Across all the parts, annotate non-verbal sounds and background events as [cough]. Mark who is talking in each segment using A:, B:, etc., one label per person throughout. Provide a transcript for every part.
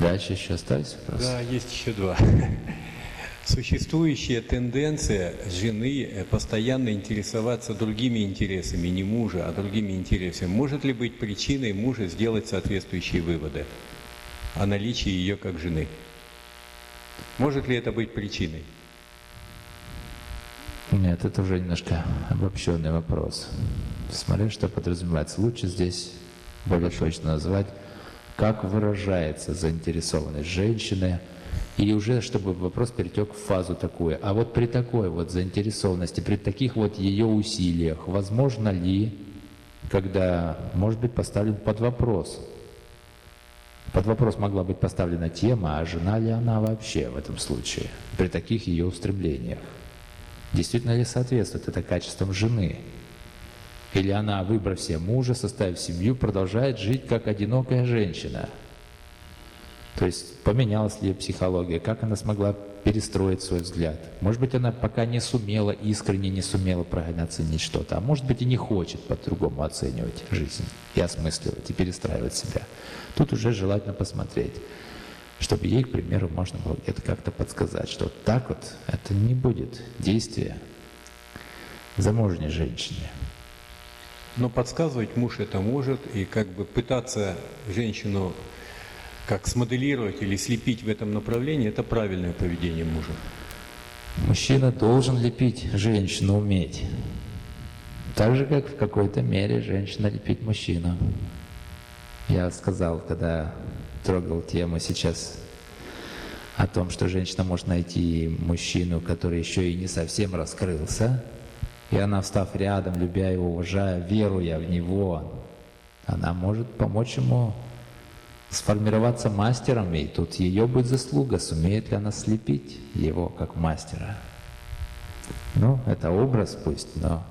A: Дальше еще остались вопросы?
B: Да, есть еще два. [laughs] Существующая тенденция жены э, постоянно интересоваться другими интересами, не мужа, а другими интересами, может ли быть причиной мужа сделать соответствующие выводы о наличии ее как жены? Может ли это быть причиной?
A: Нет, это уже немножко обобщенный вопрос. Смотря что подразумевается. Лучше здесь более точно назвать, как выражается заинтересованность женщины, и уже чтобы вопрос перетек в фазу такую. А вот при такой вот заинтересованности, при таких вот ее усилиях, возможно ли, когда может быть поставлен под вопрос, под вопрос могла быть поставлена тема, а жена ли она вообще в этом случае, при таких ее устремлениях. Действительно ли соответствует это качествам жены? Или она, выбрав себе мужа, составив семью, продолжает жить как одинокая женщина? То есть поменялась ли психология, как она смогла перестроить свой взгляд. Может быть, она пока не сумела, искренне не сумела правильно оценить что-то, а может быть и не хочет по-другому оценивать жизнь и осмысливать, и перестраивать себя. Тут уже желательно посмотреть, чтобы ей, к примеру, можно было где-то как-то подсказать, что так вот это не будет действия замужней женщине.
B: Но подсказывать муж это может, и как бы пытаться женщину как смоделировать или слепить в этом направлении, это правильное поведение мужа.
A: Мужчина должен лепить женщину уметь. Так же, как в какой-то мере женщина лепить мужчину. Я сказал, когда трогал тему сейчас о том, что женщина может найти мужчину, который еще и не совсем раскрылся, и она, встав рядом, любя его, уважая, веруя в него, она может помочь ему сформироваться мастером, и тут ее будет заслуга, сумеет ли она слепить его как мастера. Ну, это образ пусть, но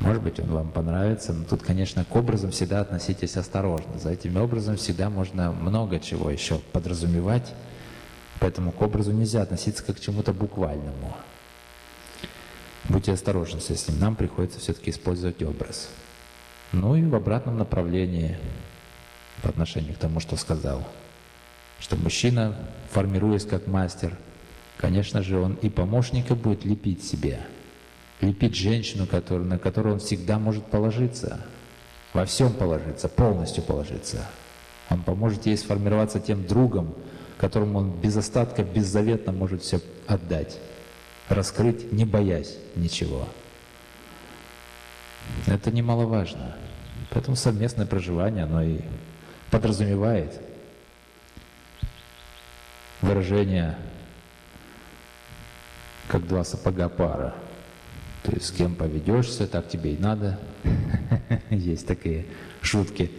A: может быть он вам понравится, но тут, конечно, к образам всегда относитесь осторожно. За этим образом всегда можно много чего еще подразумевать, поэтому к образу нельзя относиться как к чему-то буквальному. Будьте осторожны с этим, нам приходится все-таки использовать образ. Ну и в обратном направлении по отношению к тому, что сказал. Что мужчина, формируясь как мастер, конечно же, он и помощника будет лепить себе. Лепить женщину, которую, на которую он всегда может положиться. Во всем положиться, полностью положиться. Он поможет ей сформироваться тем другом, которому он без остатка, беззаветно может все отдать. Раскрыть, не боясь ничего. Это немаловажно. Поэтому совместное проживание, оно и подразумевает выражение как два сапога пара. То есть с кем поведешься, так тебе и надо. [laughs] Есть такие шутки.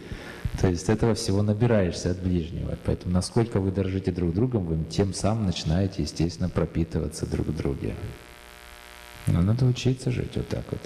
A: То есть этого всего набираешься от ближнего. Поэтому насколько вы дорожите друг другом, вы тем самым начинаете, естественно, пропитываться друг в друге. Но надо учиться жить вот так вот.